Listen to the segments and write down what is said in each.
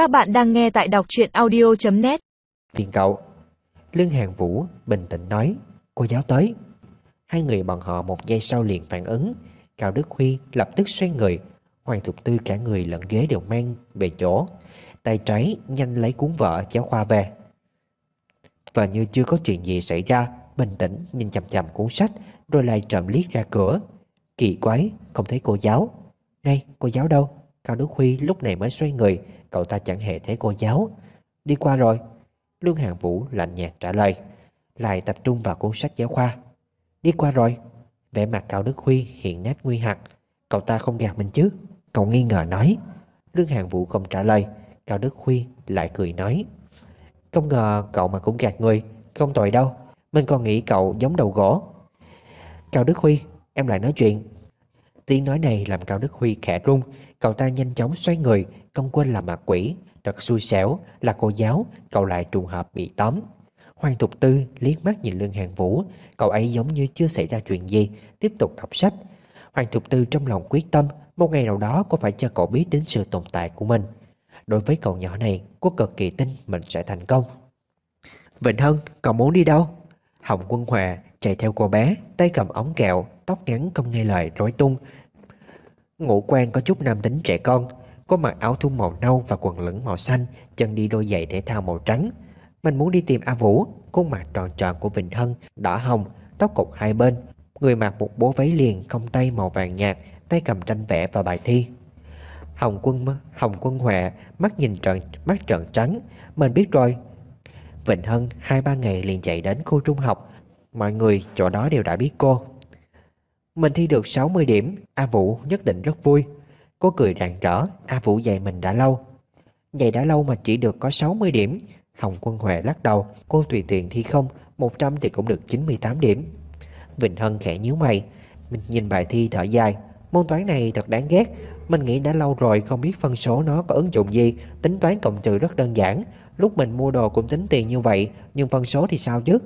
Các bạn đang nghe tại đọc truyện audio.net Tiền cậu, Lương Hàng Vũ bình tĩnh nói, Cô giáo tới. Hai người bọn họ một giây sau liền phản ứng. Cao Đức Huy lập tức xoay người, Hoàng Thục Tư cả người lẫn ghế đều mang về chỗ. Tay trái nhanh lấy cuốn vợ giáo khoa về. Và như chưa có chuyện gì xảy ra, Bình tĩnh nhìn chầm chầm cuốn sách, Rồi lại trộm liếc ra cửa. Kỳ quái, không thấy cô giáo. Này, cô giáo đâu? Cao Đức Huy lúc này mới xoay người, Cậu ta chẳng hề thấy cô giáo. Đi qua rồi. Lương Hàng Vũ lạnh nhạt trả lời, Lại tập trung vào cuốn sách giáo khoa. Đi qua rồi. Vẻ mặt Cao Đức Huy hiện nét nguy hạt Cậu ta không gạt mình chứ? Cậu nghi ngờ nói. Lương Hàng Vũ không trả lời. Cao Đức Huy lại cười nói, Không ngờ cậu mà cũng gạt người. Không tội đâu. Mình còn nghĩ cậu giống đầu gỗ. Cao Đức Huy, Em lại nói chuyện. Tiếng nói này làm Cao Đức Huy khẽ run. Cậu ta nhanh chóng xoay người, Không quên là mặt quỷ. Thật xui xẻo, là cô giáo, Cậu lại trùng hợp bị tóm. Hoàng Thục Tư liếc mắt nhìn Lương Hàng Vũ. Cậu ấy giống như chưa xảy ra chuyện gì, Tiếp tục đọc sách. Hoàng Thục Tư trong lòng quyết tâm, Một ngày nào đó cô phải cho cậu biết đến sự tồn tại của mình. Đối với cậu nhỏ này Cô cực kỳ tin mình sẽ thành công. Vịnh Hân, cậu muốn đi đâu? Hồng Quân Hòa chạy theo cô bé, Tay cầm ống kẹo, Tóc ngắn không nghe lời, rối tung. Ngũ quan có chút nam tính trẻ con Có mặc áo thun màu nâu và quần lửng màu xanh Chân đi đôi giày thể thao màu trắng. Mình muốn đi tìm A Vũ Khuôn mặt tròn tròn của Vịnh Hân Đỏ hồng, tóc cột hai bên. Người mặc một bố váy liền không tay màu vàng nhạt Tay cầm tranh vẽ và bài thi. Hồng quân Hồng quân Huệ Mắt nhìn trợn mắt trợn trắng. Mình biết rồi. Vịnh Hân hai ba ngày liền chạy đến khu trung học. Mọi người chỗ đó đều đã biết cô. Mình thi được 60 điểm, A Vũ nhất định rất vui. Cô cười rạng rỡ, A Vũ dạy mình đã lâu. Dạy đã lâu mà chỉ được có 60 điểm. Hồng Quân Huệ lắc đầu, Cô tùy tiện thi không 100 thì cũng được 98 điểm. Vịnh Hân khẽ nhíu mày, Mình nhìn bài thi thở dài. Môn toán này thật đáng ghét. Mình nghĩ đã lâu rồi không biết phân số nó có ứng dụng gì. Tính toán cộng trừ rất đơn giản. Lúc mình mua đồ cũng tính tiền như vậy, Nhưng phân số thì sao chứ?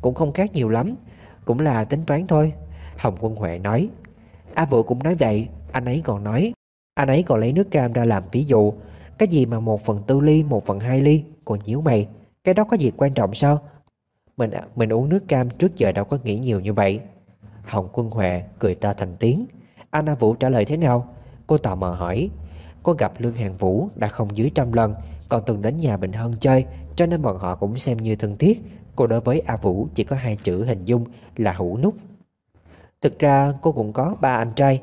Cũng không khác nhiều lắm. Cũng là tính toán thôi. Hồng Quân Huệ nói. A Vũ cũng nói vậy, Anh ấy còn nói, Anh ấy còn lấy nước cam ra làm ví dụ. Cái gì mà một phần tư ly, một phần hai ly, Còn nhíu mày, Cái đó có gì quan trọng sao? Mình mình uống nước cam trước giờ đâu có nghĩ nhiều như vậy. Hồng Quân Huệ cười ta thành tiếng. Anh A Vũ trả lời thế nào? Cô tò mò hỏi. Cô gặp Lương Hàng Vũ đã không dưới trăm lần, Còn từng đến nhà Bình Hân chơi, Cho nên bọn họ cũng xem như thân thiết. Cô đối với A Vũ chỉ có hai chữ hình dung là hữu nút Thực ra cô cũng có ba anh trai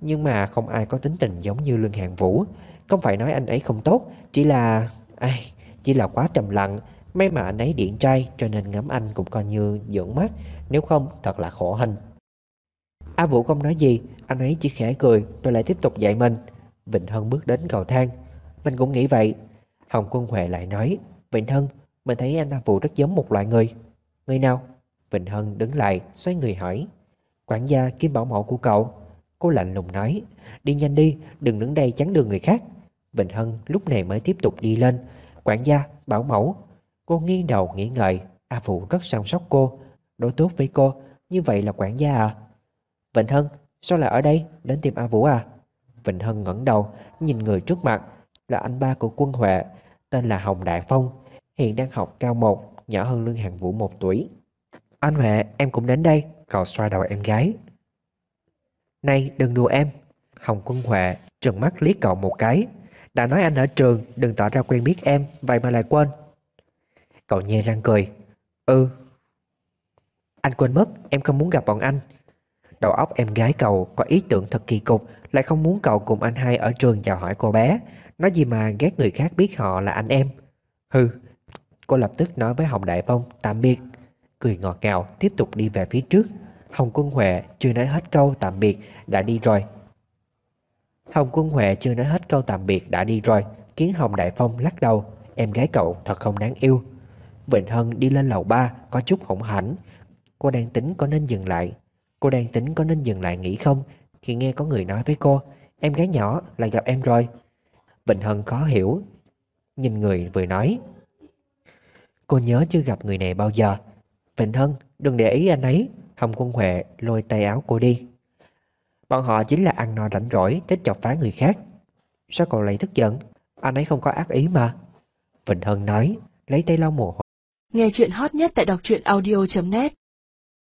Nhưng mà không ai có tính tình giống như Lương Hàng Vũ. Không phải nói anh ấy không tốt Chỉ là... Ai, chỉ là quá trầm lặng. May mà anh ấy điện trai Cho nên ngắm anh cũng coi như dưỡng mắt Nếu không thật là khổ hình. A Vũ không nói gì Anh ấy chỉ khẽ cười rồi lại tiếp tục dạy mình. Vịnh Hân bước đến cầu thang. Mình cũng nghĩ vậy. Hồng Quân Huệ lại nói Vịnh Hân Mình thấy anh A Vũ rất giống một loại người. Người nào? Vịnh Hân đứng lại xoay người hỏi. Quản gia kiếm bảo mẫu của cậu. Cô lạnh lùng nói, Đi nhanh đi, đừng đứng đây chắn đường người khác. Vịnh Hân lúc này mới tiếp tục đi lên. Quản gia, bảo mẫu. Cô nghiêng đầu nghĩ ngợi, A Vũ rất săn sóc cô. Đối tốt với cô, Như vậy là quản gia à? Vịnh Hân, sao lại ở đây? Đến tìm A Vũ à? Vịnh Hân ngẩng đầu, nhìn người trước mặt, Là anh ba của quân Huệ, Tên là Hồng Đại Phong. Hiện đang học cao một, Nhỏ hơn Lương Hàng Vũ một tuổi. Anh Huệ, em cũng đến đây. Cậu xoa đầu em gái. Này, đừng đùa em. Hồng Quân Huệ trừng mắt liếc cậu một cái. Đã nói anh ở trường, Đừng tỏ ra quen biết em, Vậy mà lại quên. Cậu nhe răng cười. Ừ. Anh quên mất, em không muốn gặp bọn anh. Đầu óc em gái cậu có ý tưởng thật kỳ cục, Lại không muốn cậu cùng anh hai ở trường chào hỏi cô bé. Nói gì mà ghét người khác biết họ là anh em. Hừ, Cô lập tức nói với Hồng Đại Phong, tạm biệt. Cười ngọt ngào, tiếp tục đi về phía trước. Hồng Quân Huệ chưa nói hết câu tạm biệt, đã đi rồi. Hồng Quân Huệ chưa nói hết câu tạm biệt, đã đi rồi. Khiến Hồng Đại Phong lắc đầu, Em gái cậu thật không đáng yêu. Vịnh Hân đi lên lầu 3 Có chút hỗn hảnh Cô đang tính có nên dừng lại. Cô đang tính có nên dừng lại nghỉ không? Khi nghe có người nói với cô, Em gái nhỏ, lại gặp em rồi. Vịnh Hân khó hiểu, Nhìn người vừa nói, Cô nhớ chưa gặp người này bao giờ? Bình Hân đừng để ý anh ấy. Hồng Quân Huệ lôi tay áo cô đi. Bọn họ chính là ăn no rảnh rỗi, Thích chọc phá người khác. Sao cậu lại tức giận? Anh ấy không có ác ý mà. Vịnh Hân nói, Lấy tay lau mồ hôi. Nghe chuyện hot nhất tại đọc truyện audio.net